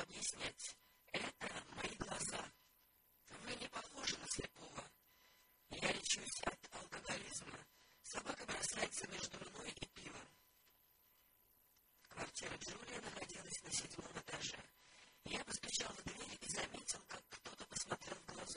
объяснять. Это мои глаза. Вы не похожи на слепого. Я лечусь от алкоголизма. Собака бросается между мной и пивом. Квартира Джулия находилась на седьмом этаже. Я постучал в дверь и заметил, как кто-то посмотрел в глаза.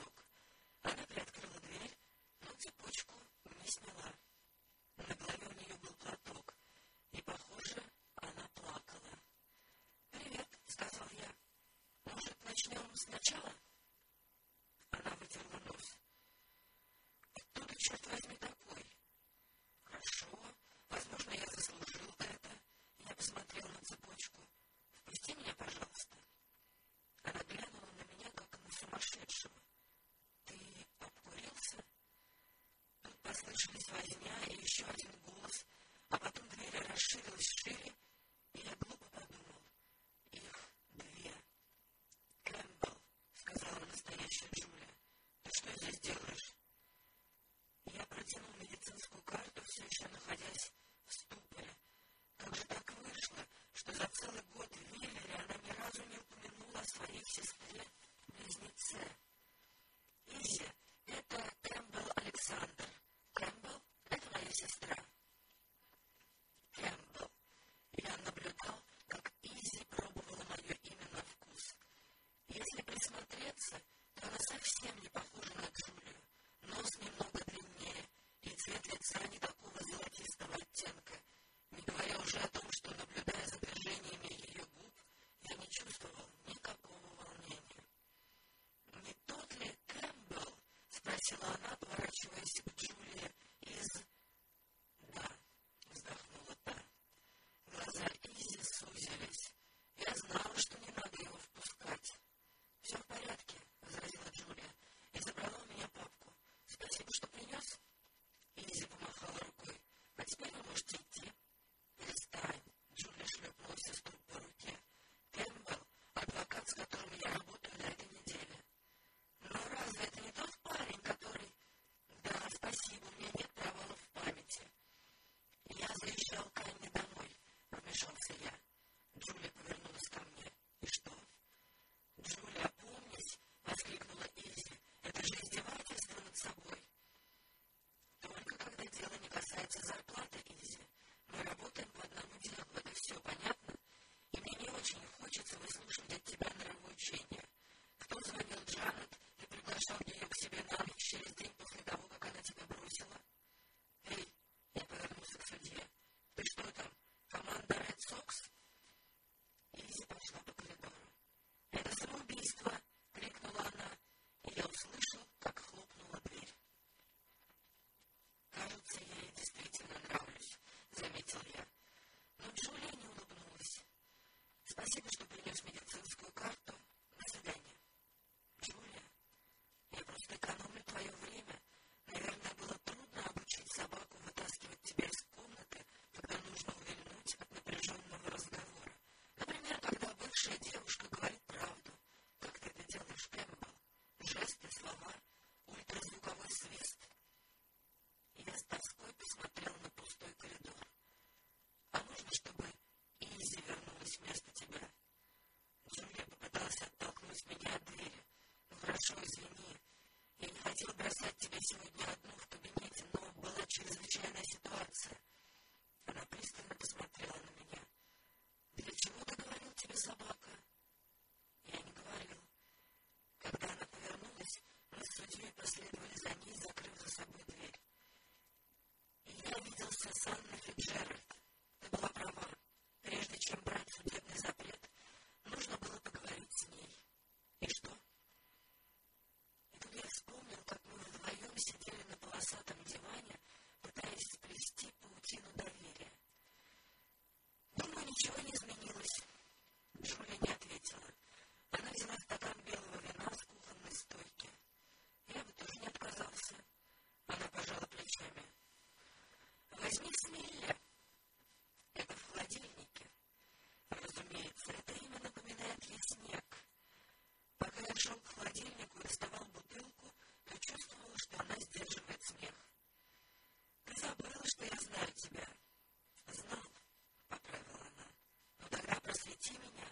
Отпусти меня.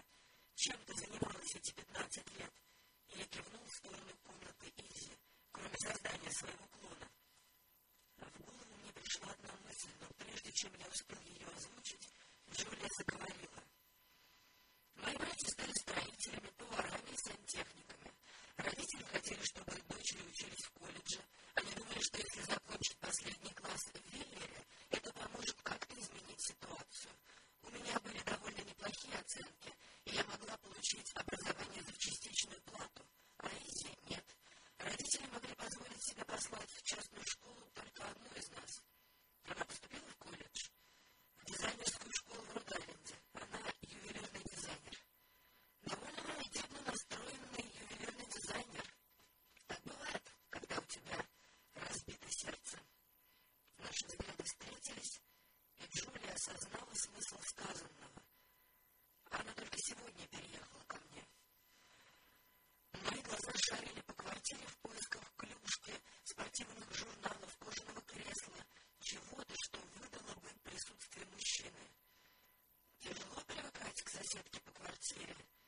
Чем ты занималась эти 15 лет? И я кивнул в сторону комнаты Изи, кроме создания своего клона. В голову мне пришла одна мысль, но прежде чем я успел ее озвучить, Джулия заговорила. Мои братья Executive Committee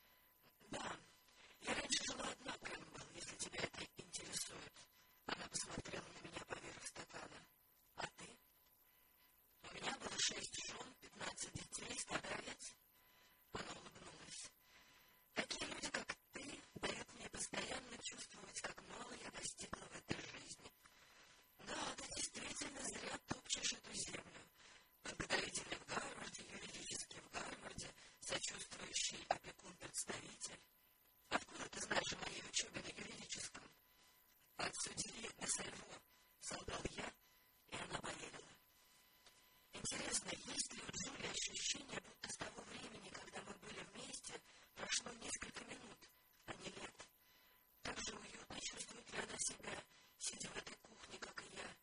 в этой кухне, как и я.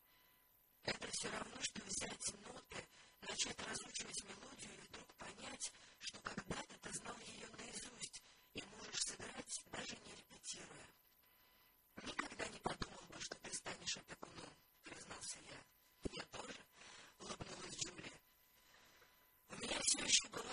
Это все равно, что взять ноты, начать разучивать мелодию и вдруг понять, что когда-то ты знал ее наизусть и можешь сыграть, даже не репетируя. Никогда не подумал бы, что ты станешь признался я. Я тоже, улыбнулась Джулия. У меня все еще было